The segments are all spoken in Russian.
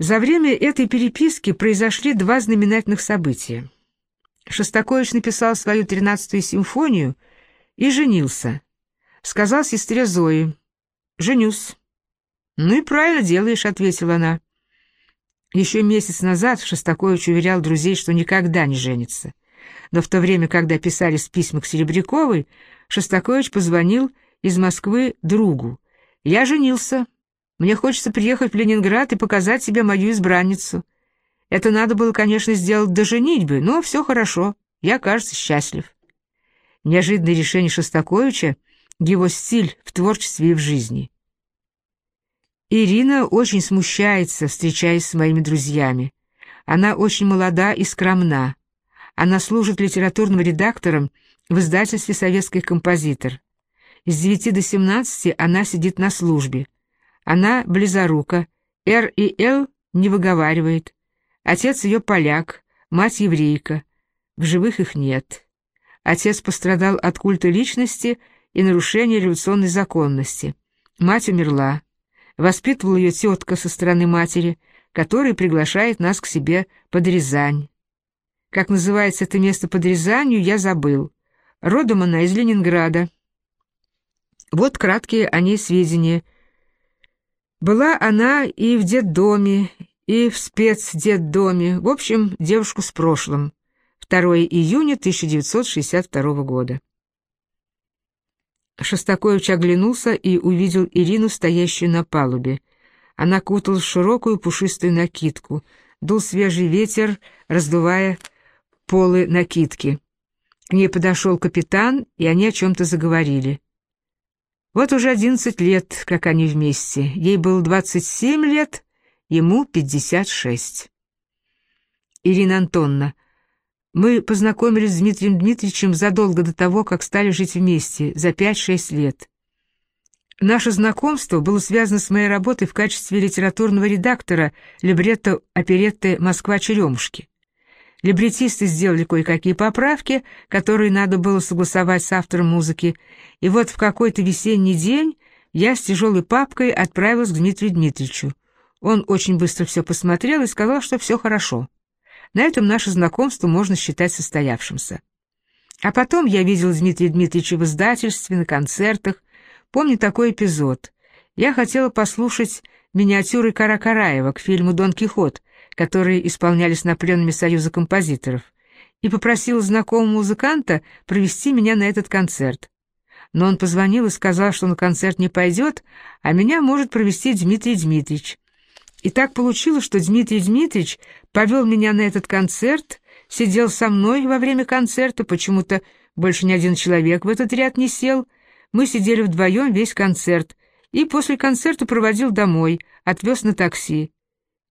За время этой переписки произошли два знаменательных события. Шостакович написал свою тринадцатую симфонию и женился. Сказал сестре Зои, «Женюсь». «Ну и правильно делаешь», — ответила она. Еще месяц назад Шостакович уверял друзей, что никогда не женится. Но в то время, когда писались письма к Серебряковой, Шостакович позвонил из Москвы другу. «Я женился. Мне хочется приехать в Ленинград и показать себе мою избранницу. Это надо было, конечно, сделать до женитьбы, но все хорошо. Я, кажется, счастлив». Неожиданное решение Шостаковича — его стиль в творчестве и в жизни. Ирина очень смущается, встречаясь с моими друзьями. Она очень молода и скромна. Она служит литературным редактором в издательстве «Советский композитор». С 9 до 17 она сидит на службе. Она близорука, «Р» и «Л» не выговаривает. Отец ее поляк, мать еврейка. В живых их нет. Отец пострадал от культа личности и нарушения революционной законности. Мать умерла. Воспитывала ее тетка со стороны матери, которая приглашает нас к себе под Рязань. Как называется это место под Рязанью, я забыл. Родом она из Ленинграда. Вот краткие о ней сведения. Была она и в детдоме, и в спецдетдоме. В общем, девушку с прошлым. 2 июня 1962 года. Шостакович оглянулся и увидел Ирину, стоящую на палубе. Она куталась в широкую пушистую накидку. Дул свежий ветер, раздувая полы накидки. К ней подошел капитан, и они о чем-то заговорили. Вот уже одиннадцать лет, как они вместе. Ей было двадцать семь лет, ему пятьдесят шесть. Ирина Антонна, мы познакомились с Дмитрием Дмитриевичем задолго до того, как стали жить вместе, за 5-6 лет. Наше знакомство было связано с моей работой в качестве литературного редактора либретто оперетты «Москва-черемушки». Либретисты сделали кое-какие поправки, которые надо было согласовать с автором музыки, и вот в какой-то весенний день я с тяжелой папкой отправилась к Дмитрию Дмитриевичу. Он очень быстро все посмотрел и сказал, что все хорошо. На этом наше знакомство можно считать состоявшимся. А потом я видел Дмитрия Дмитриевича в издательстве, на концертах. Помню такой эпизод. Я хотела послушать миниатюры Каракараева к фильму «Дон Кихот», которые исполнялись на пленуме Союза композиторов, и попросила знакомого музыканта провести меня на этот концерт. Но он позвонил и сказал, что на концерт не пойдет, а меня может провести Дмитрий Дмитриевич. И так получилось, что Дмитрий Дмитриевич повел меня на этот концерт, сидел со мной во время концерта, почему-то больше ни один человек в этот ряд не сел. Мы сидели вдвоем весь концерт, и после концерта проводил домой, отвез на такси.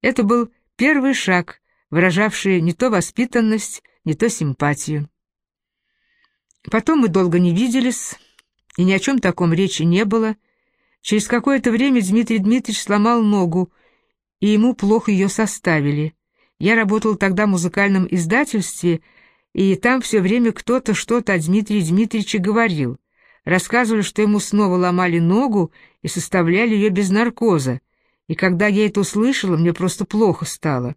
Это был первый шаг, выражавший не то воспитанность, не то симпатию. Потом мы долго не виделись, и ни о чем таком речи не было. Через какое-то время Дмитрий Дмитриевич сломал ногу, и ему плохо ее составили. Я работал тогда в музыкальном издательстве, и там все время кто-то что-то о Дмитрии Дмитриевиче говорил. Рассказывали, что ему снова ломали ногу и составляли ее без наркоза. И когда я это услышала, мне просто плохо стало.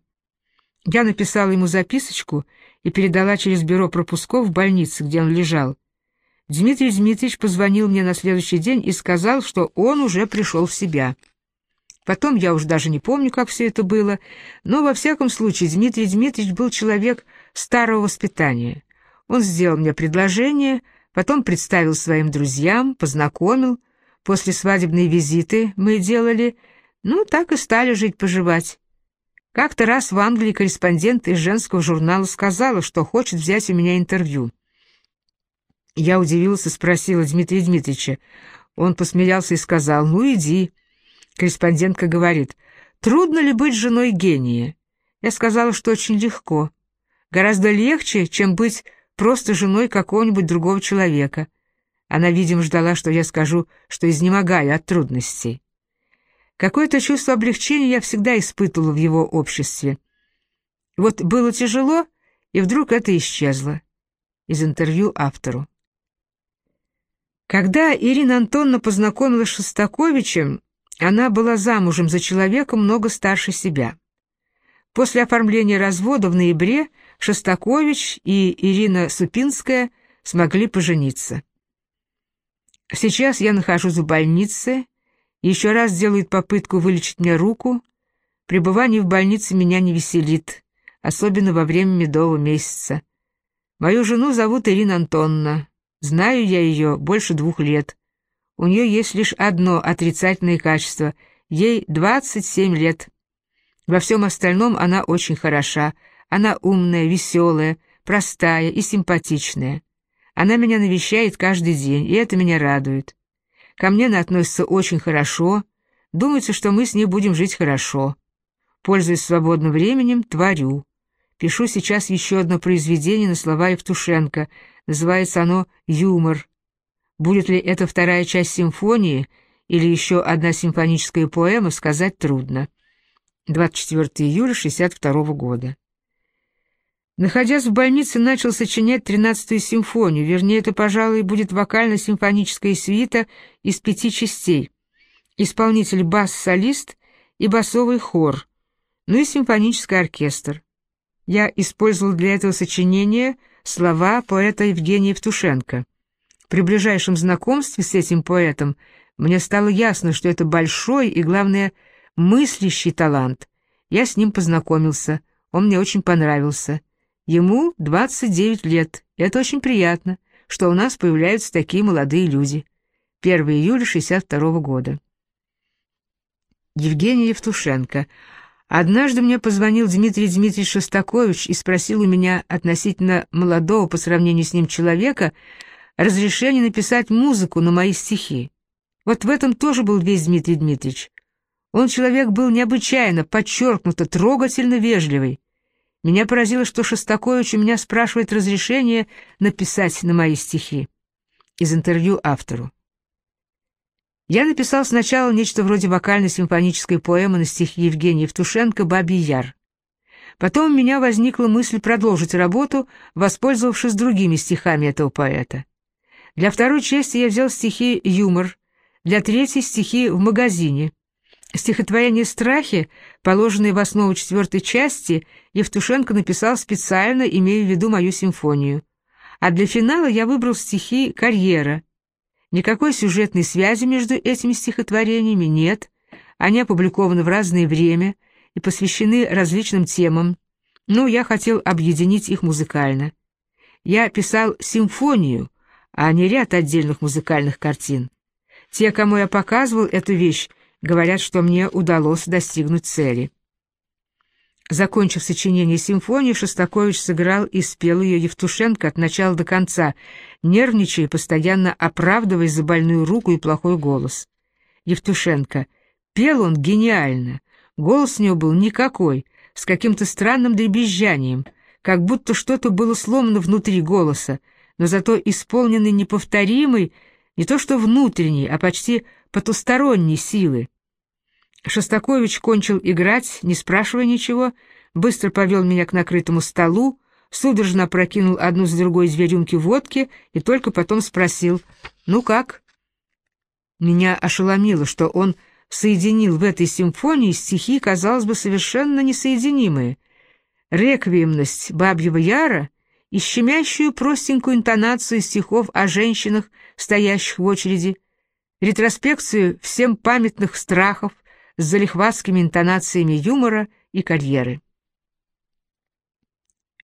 Я написала ему записочку и передала через бюро пропусков в больнице, где он лежал. Дмитрий Дмитриевич позвонил мне на следующий день и сказал, что он уже пришел в себя. Потом я уж даже не помню, как все это было, но во всяком случае Дмитрий Дмитриевич был человек старого воспитания. Он сделал мне предложение, потом представил своим друзьям, познакомил. После свадебной визиты мы делали, ну, так и стали жить-поживать. Как-то раз в Англии корреспондент из женского журнала сказала, что хочет взять у меня интервью. Я удивился, спросила Дмитрия Дмитриевича. Он посмеялся и сказал, ну, иди. Корреспондентка говорит, трудно ли быть женой гения? Я сказала, что очень легко. Гораздо легче, чем быть просто женой какого-нибудь другого человека. Она, видимо, ждала, что я скажу, что изнемогаю от трудностей. Какое-то чувство облегчения я всегда испытывала в его обществе. Вот было тяжело, и вдруг это исчезло. Из интервью автору. Когда Ирина Антоновна познакомилась с Шостаковичем, она была замужем за человеком много старше себя. После оформления развода в ноябре Шостакович и Ирина Супинская смогли пожениться. Сейчас я нахожусь в больнице, еще раз делают попытку вылечить мне руку. Пребывание в больнице меня не веселит, особенно во время медового месяца. Мою жену зовут Ирина Антонна. Знаю я ее больше двух лет. У нее есть лишь одно отрицательное качество. Ей 27 лет. Во всем остальном она очень хороша. Она умная, веселая, простая и симпатичная. Она меня навещает каждый день, и это меня радует. Ко мне она относится очень хорошо. Думается, что мы с ней будем жить хорошо. Пользуясь свободным временем, творю. Пишу сейчас еще одно произведение на слова Евтушенко. Называется оно «Юмор». Будет ли это вторая часть симфонии или еще одна симфоническая поэма, сказать трудно. 24 июля 62 года. Находясь в больнице, начал сочинять тринадцатую симфонию, вернее, это, пожалуй, будет вокально-симфоническая свита из пяти частей. Исполнитель бас-солист и басовый хор, ну и симфонический оркестр. Я использовал для этого сочинения слова поэта Евгения Евтушенко. При ближайшем знакомстве с этим поэтом мне стало ясно, что это большой и, главное, мыслящий талант. Я с ним познакомился, он мне очень понравился. Ему 29 лет, и это очень приятно, что у нас появляются такие молодые люди. 1 июля 62 года. Евгений Евтушенко. Однажды мне позвонил Дмитрий Дмитриевич Шостакович и спросил у меня относительно молодого по сравнению с ним человека разрешение написать музыку на мои стихи. Вот в этом тоже был весь Дмитрий Дмитриевич. Он человек был необычайно, подчеркнуто, трогательно вежливый. Меня поразило, что Шостакович у меня спрашивает разрешение написать на мои стихи. Из интервью автору. Я написал сначала нечто вроде вокально-симфонической поэмы на стихи Евгения Евтушенко «Бабий Яр». Потом у меня возникла мысль продолжить работу, воспользовавшись другими стихами этого поэта. Для второй части я взял стихи «Юмор», для третьей стихи «В магазине», Стихотворение «Страхи», положенное в основу четвертой части, Евтушенко написал специально, имея в виду мою симфонию. А для финала я выбрал стихи «Карьера». Никакой сюжетной связи между этими стихотворениями нет, они опубликованы в разное время и посвящены различным темам, но я хотел объединить их музыкально. Я писал симфонию, а не ряд отдельных музыкальных картин. Те, кому я показывал эту вещь, Говорят, что мне удалось достигнуть цели. Закончив сочинение симфонии, Шостакович сыграл и спел ее Евтушенко от начала до конца, нервничая, постоянно оправдываясь за больную руку и плохой голос. Евтушенко. Пел он гениально. Голос у него был никакой, с каким-то странным дребезжанием, как будто что-то было сломано внутри голоса, но зато исполненный неповторимой, не то что внутренней, а почти потусторонней силы. Шостакович кончил играть, не спрашивая ничего, быстро повел меня к накрытому столу, судорожно прокинул одну с другой две рюмки водки и только потом спросил «Ну как?». Меня ошеломило, что он соединил в этой симфонии стихи, казалось бы, совершенно несоединимые. Реквиемность Бабьего Яра и щемящую простенькую интонацию стихов о женщинах, стоящих в очереди, ретроспекцию всем памятных страхов, с залихватскими интонациями юмора и карьеры.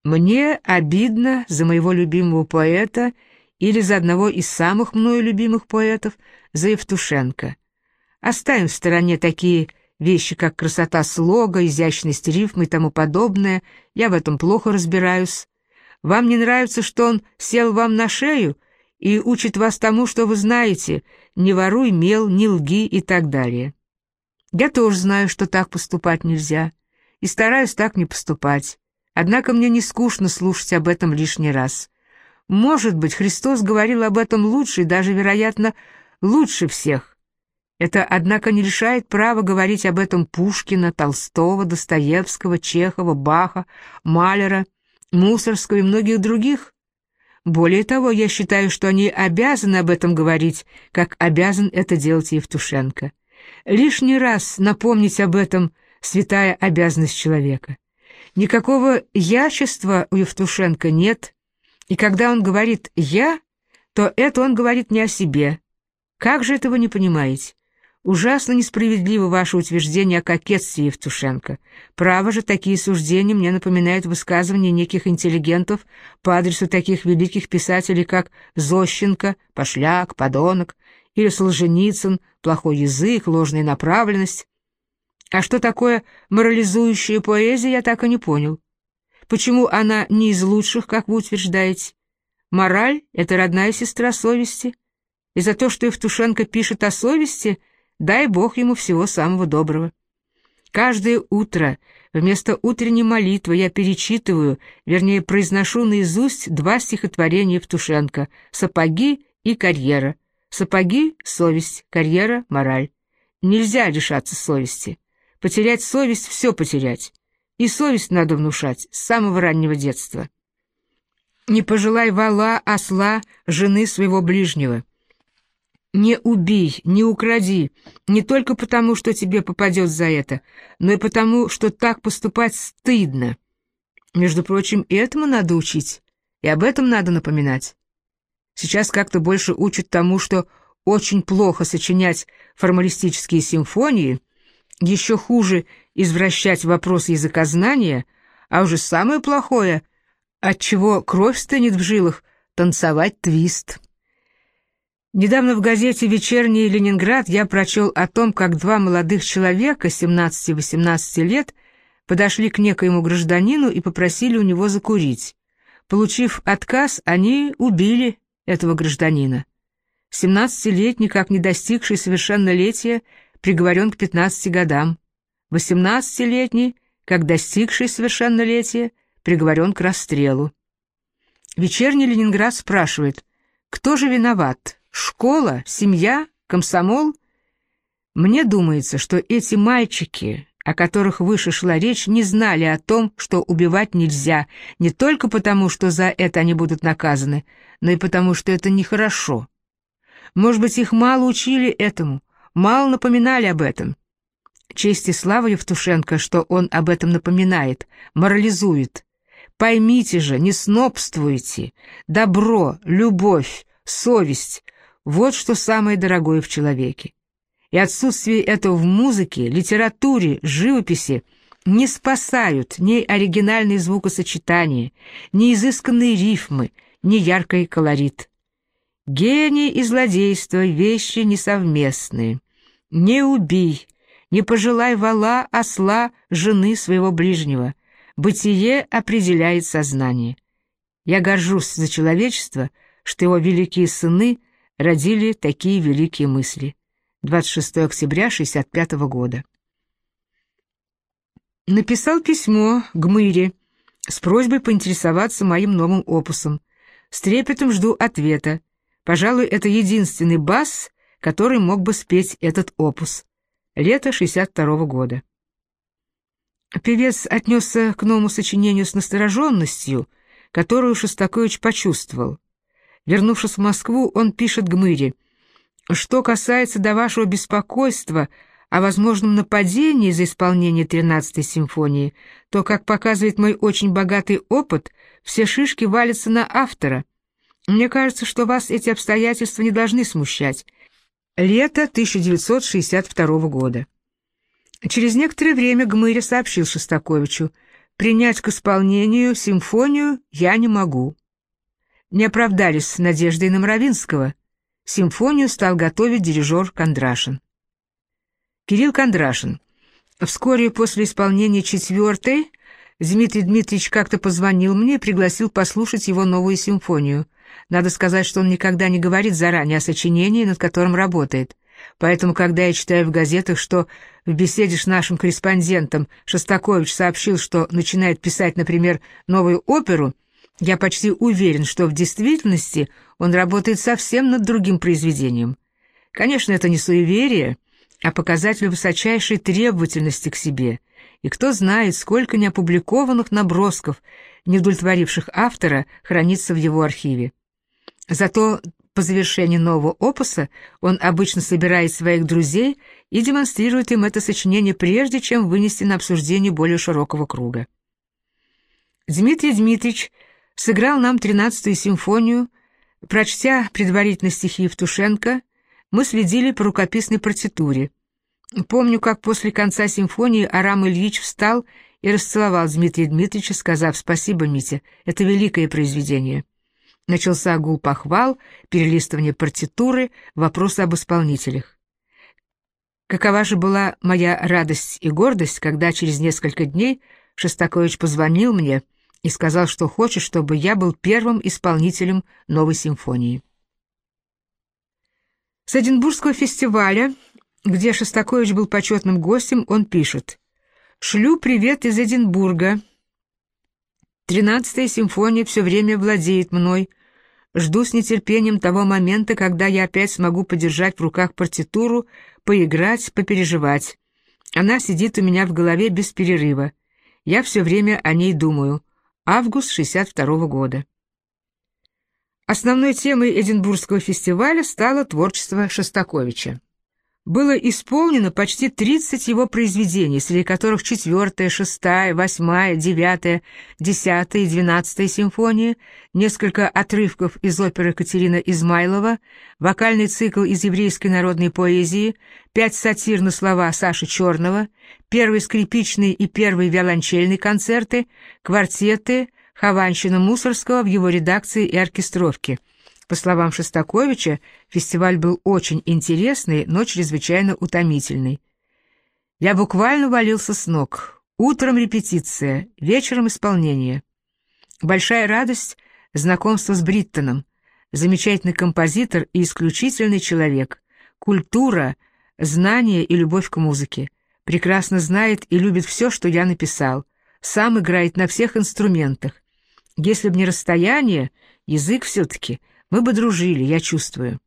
Мне обидно за моего любимого поэта или за одного из самых мною любимых поэтов, за Евтушенко. Оставим в стороне такие вещи, как красота слога, изящность рифмы и тому подобное, я в этом плохо разбираюсь. Вам не нравится, что он сел вам на шею и учит вас тому, что вы знаете, не воруй мел, не лги и так далее. Я тоже знаю, что так поступать нельзя, и стараюсь так не поступать. Однако мне не скучно слушать об этом лишний раз. Может быть, Христос говорил об этом лучше и даже, вероятно, лучше всех. Это, однако, не лишает права говорить об этом Пушкина, Толстого, Достоевского, Чехова, Баха, Малера, Мусорского и многих других. Более того, я считаю, что они обязаны об этом говорить, как обязан это делать Евтушенко. Лишний раз напомнить об этом — святая обязанность человека. Никакого ящества у Евтушенко нет, и когда он говорит «я», то это он говорит не о себе. Как же этого не понимаете? Ужасно несправедливо ваше утверждение о кокетстве Евтушенко. Право же, такие суждения мне напоминают высказывания неких интеллигентов по адресу таких великих писателей, как Зощенко, Пошляк, Подонок, или Солженицын, плохой язык, ложная направленность. А что такое морализующая поэзия, я так и не понял. Почему она не из лучших, как вы утверждаете? Мораль — это родная сестра совести. И за то, что Евтушенко пишет о совести — Дай Бог ему всего самого доброго. Каждое утро вместо утренней молитвы я перечитываю, вернее, произношу наизусть два стихотворения Евтушенко «Сапоги» и «Карьера». «Сапоги» — совесть, «Карьера» — мораль. Нельзя лишаться совести. Потерять совесть — все потерять. И совесть надо внушать с самого раннего детства. Не пожелай вала, осла, жены своего ближнего. Не убей, не укради, не только потому, что тебе попадет за это, но и потому, что так поступать стыдно. Между прочим, этому надо учить, и об этом надо напоминать. Сейчас как-то больше учат тому, что очень плохо сочинять формалистические симфонии, еще хуже извращать вопрос языкознания, а уже самое плохое, от чего кровь стынет в жилах, танцевать твист. Недавно в газете «Вечерний Ленинград» я прочел о том, как два молодых человека, 17-18 лет, подошли к некоему гражданину и попросили у него закурить. Получив отказ, они убили этого гражданина. 17-летний, как не достигший совершеннолетия, приговорен к 15 годам. 18-летний, как достигший совершеннолетия, приговорен к расстрелу. Вечерний Ленинград спрашивает, кто же виноват? Школа, семья, комсомол? Мне думается, что эти мальчики, о которых выше шла речь, не знали о том, что убивать нельзя, не только потому, что за это они будут наказаны, но и потому, что это нехорошо. Может быть, их мало учили этому, мало напоминали об этом. Честь и слава Евтушенко, что он об этом напоминает, морализует. Поймите же, не снобствуйте. Добро, любовь, совесть вот что самое дорогое в человеке. И отсутствие этого в музыке, литературе, живописи не спасают ни оригинальные звукосочетания, ни изысканные рифмы, ни яркий колорит. Гений и злодейство — вещи несовместные. Не убей, не пожелай вала, осла, жены своего ближнего. Бытие определяет сознание. Я горжусь за человечество, что его великие сыны — родили такие великие мысли. 26 октября 65 года. Написал письмо Гмыре с просьбой поинтересоваться моим новым опусом. С трепетом жду ответа. Пожалуй, это единственный бас, который мог бы спеть этот опус. Лето 62 -го года. Певец отнесся к новому сочинению с настороженностью, которую Шостакович почувствовал. Вернувшись в Москву, он пишет Гмыре. «Что касается до вашего беспокойства о возможном нападении за исполнение 13-й симфонии, то, как показывает мой очень богатый опыт, все шишки валятся на автора. Мне кажется, что вас эти обстоятельства не должны смущать. Лето 1962 года». Через некоторое время Гмыря сообщил Шостаковичу, «Принять к исполнению симфонию я не могу» не оправдались надеждой на Мравинского. Симфонию стал готовить дирижер Кондрашин. Кирилл Кондрашин. Вскоре после исполнения четвертой Дмитрий Дмитриевич как-то позвонил мне и пригласил послушать его новую симфонию. Надо сказать, что он никогда не говорит заранее о сочинении, над которым работает. Поэтому, когда я читаю в газетах, что в беседе с нашим корреспондентом Шостакович сообщил, что начинает писать, например, новую оперу, я почти уверен, что в действительности он работает совсем над другим произведением. Конечно, это не суеверие, а показатель высочайшей требовательности к себе. И кто знает, сколько неопубликованных набросков, не удовлетворивших автора, хранится в его архиве. Зато по завершении нового опуса он обычно собирает своих друзей и демонстрирует им это сочинение прежде, чем вынести на обсуждение более широкого круга. Дмитрий Дмитриевич сыграл нам тринадцатую симфонию, прочтя предварительно стихи Евтушенко, мы следили по рукописной партитуре. Помню, как после конца симфонии Арам Ильич встал и расцеловал Дмитрия Дмитриевича, сказав «Спасибо, Митя, это великое произведение». Начался гул похвал, перелистывание партитуры, вопросы об исполнителях. Какова же была моя радость и гордость, когда через несколько дней Шостакович позвонил мне и сказал, что хочет, чтобы я был первым исполнителем новой симфонии. С Эдинбургского фестиваля, где Шостакович был почетным гостем, он пишет «Шлю привет из Эдинбурга. Тринадцатая симфония все время владеет мной. Жду с нетерпением того момента, когда я опять смогу подержать в руках партитуру, поиграть, попереживать. Она сидит у меня в голове без перерыва. Я все время о ней думаю. Август 62 -го года. Основной темой Эдинбургского фестиваля стало творчество Шостаковича было исполнено почти 30 его произведений, среди которых четвертая, шестая, восьмая, девятая, десятая и двенадцатая симфонии, несколько отрывков из оперы Катерина Измайлова, вокальный цикл из еврейской народной поэзии, пять сатир на слова Саши Черного, первый скрипичный и первый виолончельный концерты, квартеты, Хованщина Мусорского в его редакции и оркестровке – по словам Шостаковича, фестиваль был очень интересный, но чрезвычайно утомительный. Я буквально валился с ног. Утром репетиция, вечером исполнение. Большая радость — знакомство с Бриттоном. Замечательный композитор и исключительный человек. Культура, знание и любовь к музыке. Прекрасно знает и любит все, что я написал. Сам играет на всех инструментах. Если б не расстояние, язык все-таки — мы бы дружили, я чувствую.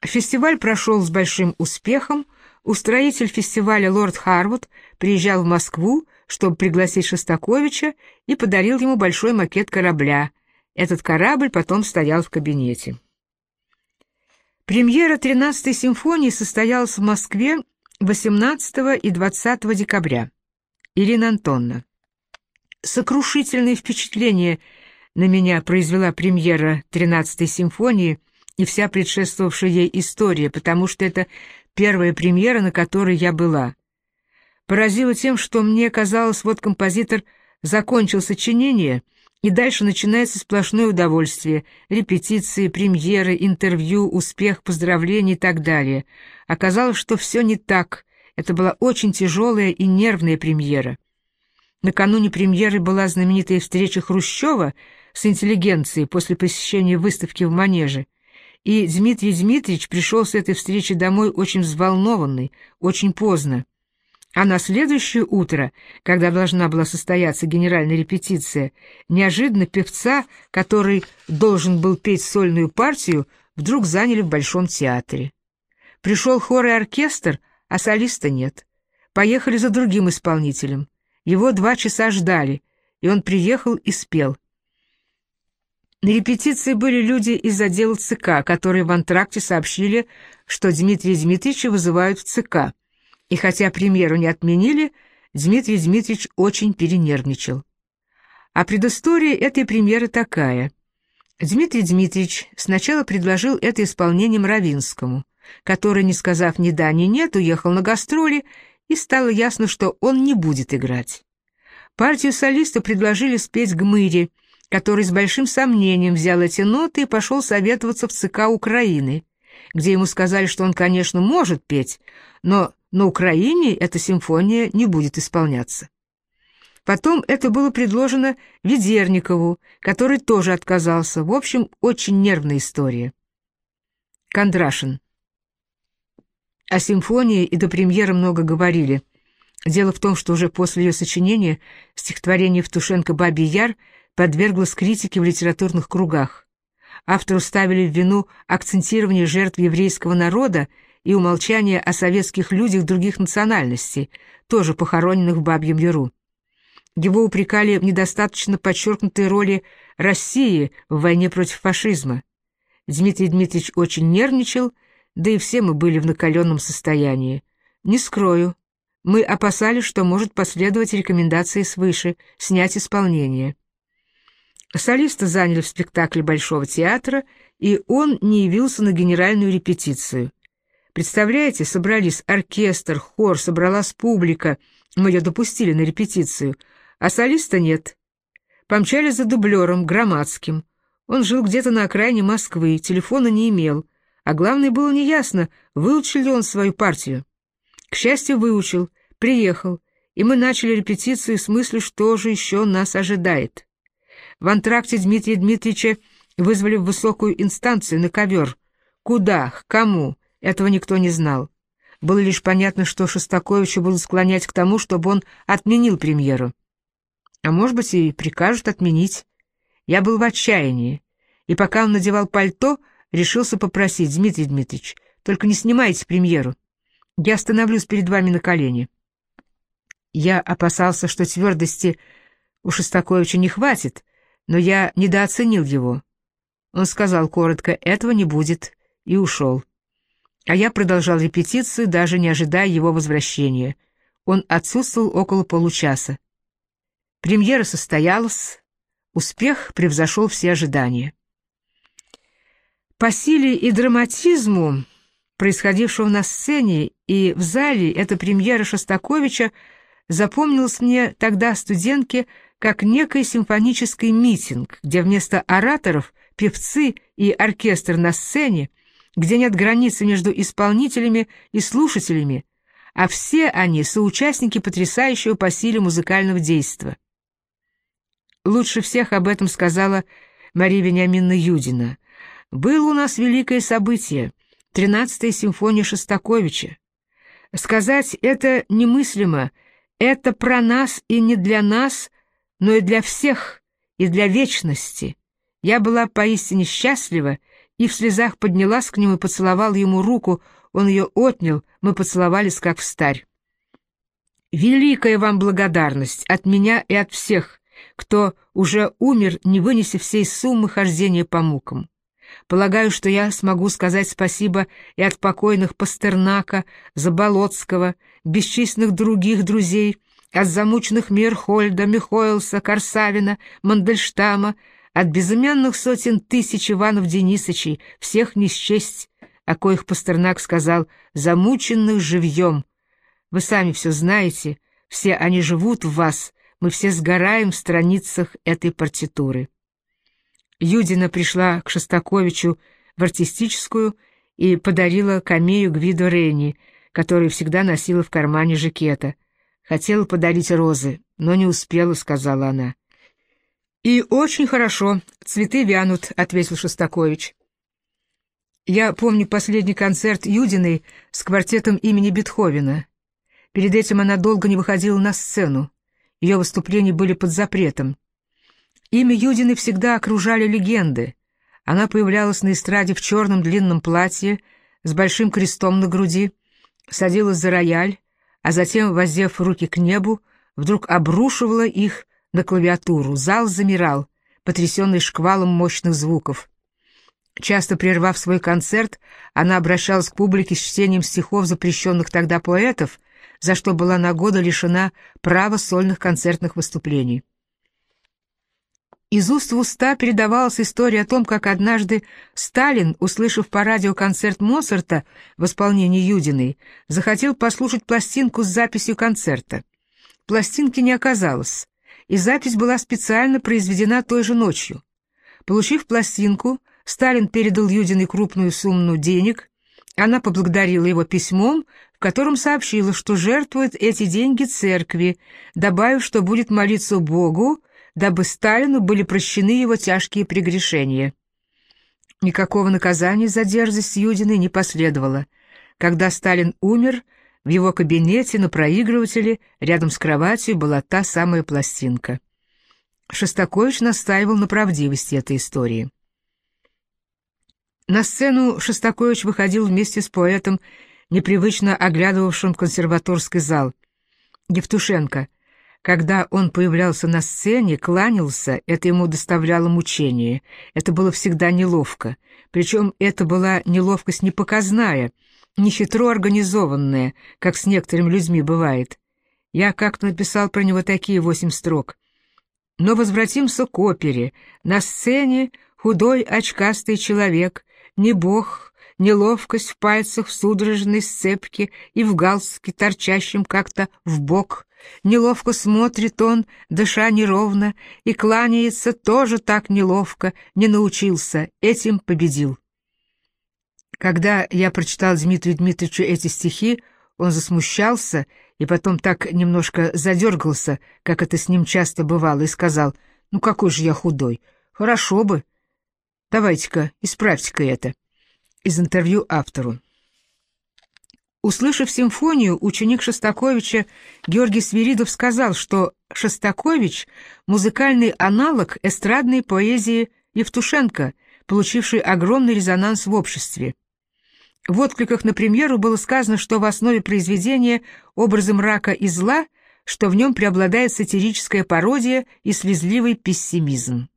Фестиваль прошел с большим успехом. Устроитель фестиваля лорд Харвуд приезжал в Москву, чтобы пригласить Шостаковича, и подарил ему большой макет корабля. Этот корабль потом стоял в кабинете. Премьера 13-й симфонии состоялась в Москве 18 и 20 декабря. Ирина Антонна. Сокрушительные впечатления – на меня произвела премьера тринадцатой симфонии и вся предшествовавшая ей история, потому что это первая премьера, на которой я была. Поразило тем, что мне казалось, вот композитор закончил сочинение, и дальше начинается сплошное удовольствие, репетиции, премьеры, интервью, успех, поздравления и так далее. Оказалось, что все не так. Это была очень тяжелая и нервная премьера. Накануне премьеры была знаменитая встреча Хрущева с интеллигенцией после посещения выставки в Манеже, и Дмитрий Дмитриевич пришел с этой встречи домой очень взволнованный, очень поздно. А на следующее утро, когда должна была состояться генеральная репетиция, неожиданно певца, который должен был петь сольную партию, вдруг заняли в Большом театре. Пришел хор и оркестр, а солиста нет. Поехали за другим исполнителем. Его два часа ждали, и он приехал и спел. На репетиции были люди из отдела ЦК, которые в антракте сообщили, что Дмитрия Дмитриевича вызывают в ЦК. И хотя премьеру не отменили, Дмитрий Дмитриевич очень перенервничал. А предыстория этой премьеры такая. Дмитрий Дмитриевич сначала предложил это исполнением Равинскому, который, не сказав ни да, ни нет, уехал на гастроли, и стало ясно, что он не будет играть. Партию солиста предложили спеть Гмыри — который с большим сомнением взял эти ноты и пошел советоваться в ЦК Украины, где ему сказали, что он, конечно, может петь, но на Украине эта симфония не будет исполняться. Потом это было предложено Ведерникову, который тоже отказался. В общем, очень нервная история. Кондрашин. О симфонии и до премьеры много говорили. Дело в том, что уже после ее сочинения стихотворение Евтушенко «Бабий Яр» подверглась критике в литературных кругах. Автору ставили в вину акцентирование жертв еврейского народа и умолчание о советских людях других национальностей, тоже похороненных в Бабьем Яру. Его упрекали в недостаточно подчеркнутой роли России в войне против фашизма. Дмитрий Дмитриевич очень нервничал, да и все мы были в накаленном состоянии. Не скрою, Мы опасались, что может последовать рекомендации свыше, снять исполнение. Солиста заняли в спектакле Большого театра, и он не явился на генеральную репетицию. Представляете, собрались оркестр, хор, собралась публика, мы ее допустили на репетицию, а солиста нет. Помчали за дублером, Громадским. Он жил где-то на окраине Москвы, телефона не имел, а главное было неясно, выучил ли он свою партию. К счастью, выучил, приехал, и мы начали репетицию с мыслью, что же еще нас ожидает. В антракте Дмитрия Дмитриевича вызвали в высокую инстанцию на ковер. Куда, к кому, этого никто не знал. Было лишь понятно, что Шостаковича будут склонять к тому, чтобы он отменил премьеру. А может быть, и прикажут отменить. Я был в отчаянии, и пока он надевал пальто, решился попросить, Дмитрий Дмитриевич, только не снимайте премьеру. Я остановлюсь перед вами на колени. Я опасался, что твердости у Шостаковича не хватит, но я недооценил его. Он сказал коротко «этого не будет» и ушел. А я продолжал репетицию, даже не ожидая его возвращения. Он отсутствовал около получаса. Премьера состоялась, успех превзошел все ожидания. По силе и драматизму, происходившего на сцене и в зале, эта премьера Шостаковича запомнилась мне тогда студентке как некий симфонический митинг, где вместо ораторов певцы и оркестр на сцене, где нет границы между исполнителями и слушателями, а все они соучастники потрясающего по силе музыкального действия. Лучше всех об этом сказала Мария Вениаминовна Юдина. «Было у нас великое событие, тринадцатая симфония Шостаковича. Сказать это немыслимо, это про нас и не для нас, но и для всех, и для вечности. Я была поистине счастлива и в слезах поднялась к нему и поцеловала ему руку, он ее отнял, мы поцеловались как в старь. Великая вам благодарность от меня и от всех, кто уже умер, не вынеся всей суммы хождения по мукам. Полагаю, что я смогу сказать спасибо и от покойных Пастернака, Заболоцкого, бесчисленных других друзей, от замученных Мирхольда, Михоэлса, Корсавина, Мандельштама, от безымянных сотен тысяч Иванов Денисовичей, всех не счесть, о коих Пастернак сказал «замученных живьем». Вы сами все знаете, все они живут в вас, мы все сгораем в страницах этой партитуры. Юдина пришла к Шостаковичу в артистическую и подарила камею Гвидо Рейни, который всегда носила в кармане жакета. Хотела подарить розы, но не успела, сказала она. «И очень хорошо, цветы вянут», — ответил Шостакович. Я помню последний концерт Юдиной с квартетом имени Бетховена. Перед этим она долго не выходила на сцену. Ее выступления были под запретом. Имя Юдины всегда окружали легенды. Она появлялась на эстраде в черном длинном платье с большим крестом на груди, садилась за рояль, а затем, воздев руки к небу, вдруг обрушивала их на клавиатуру. Зал замирал, потрясенный шквалом мощных звуков. Часто прервав свой концерт, она обращалась к публике с чтением стихов запрещенных тогда поэтов, за что была на годы лишена права сольных концертных выступлений. Из уст в уста передавалась история о том, как однажды Сталин, услышав по радио концерт Моцарта в исполнении Юдиной, захотел послушать пластинку с записью концерта. Пластинки не оказалось, и запись была специально произведена той же ночью. Получив пластинку, Сталин передал Юдиной крупную сумму денег, она поблагодарила его письмом, в котором сообщила, что жертвует эти деньги церкви, добавив, что будет молиться Богу, дабы Сталину были прощены его тяжкие прегрешения. Никакого наказания за дерзость Юдиной не последовало. Когда Сталин умер, в его кабинете на проигрывателе рядом с кроватью была та самая пластинка. Шостакович настаивал на правдивости этой истории. На сцену Шостакович выходил вместе с поэтом непривычно оглядывавшим консерваторский зал. Евтушенко. Когда он появлялся на сцене, кланялся, это ему доставляло мучение. Это было всегда неловко. Причем это была неловкость непоказная. нехитро организованное, как с некоторыми людьми бывает. Я как-то написал про него такие восемь строк. Но возвратимся к опере. На сцене худой очкастый человек, не бог, неловкость в пальцах в судорожной сцепке и в галстуке, торчащем как-то в бок. Неловко смотрит он, дыша неровно, и кланяется тоже так неловко, не научился, этим победил. Когда я прочитал Дмитрию Дмитриевичу эти стихи, он засмущался и потом так немножко задергался, как это с ним часто бывало, и сказал, «Ну какой же я худой! Хорошо бы! Давайте-ка, исправьте-ка это!» Из интервью автору. Услышав симфонию, ученик Шостаковича Георгий Свиридов сказал, что Шостакович — музыкальный аналог эстрадной поэзии Евтушенко, получивший огромный резонанс в обществе. В откликах на премьеру было сказано, что в основе произведения образы мрака и зла, что в нем преобладает сатирическая пародия и слезливый пессимизм.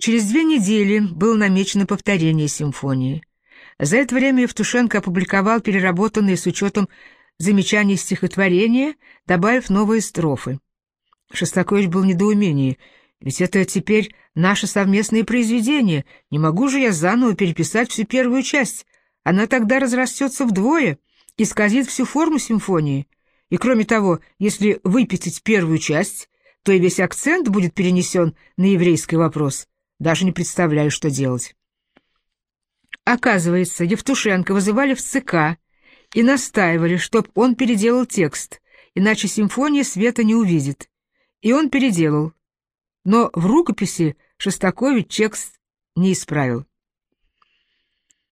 Через две недели было намечено повторение симфонии. За это время Евтушенко опубликовал переработанные с учетом замечаний стихотворения, добавив новые строфы. Шостакович был в недоумении, ведь это теперь наше совместное произведение, не могу же я заново переписать всю первую часть, она тогда разрастется вдвое, исказит всю форму симфонии. И кроме того, если выпятить первую часть, то и весь акцент будет перенесен на еврейский вопрос. Даже не представляю, что делать. Оказывается, Евтушенко вызывали в ЦК и настаивали, чтоб он переделал текст, иначе симфония света не увидит. И он переделал. Но в рукописи Шостакович текст не исправил.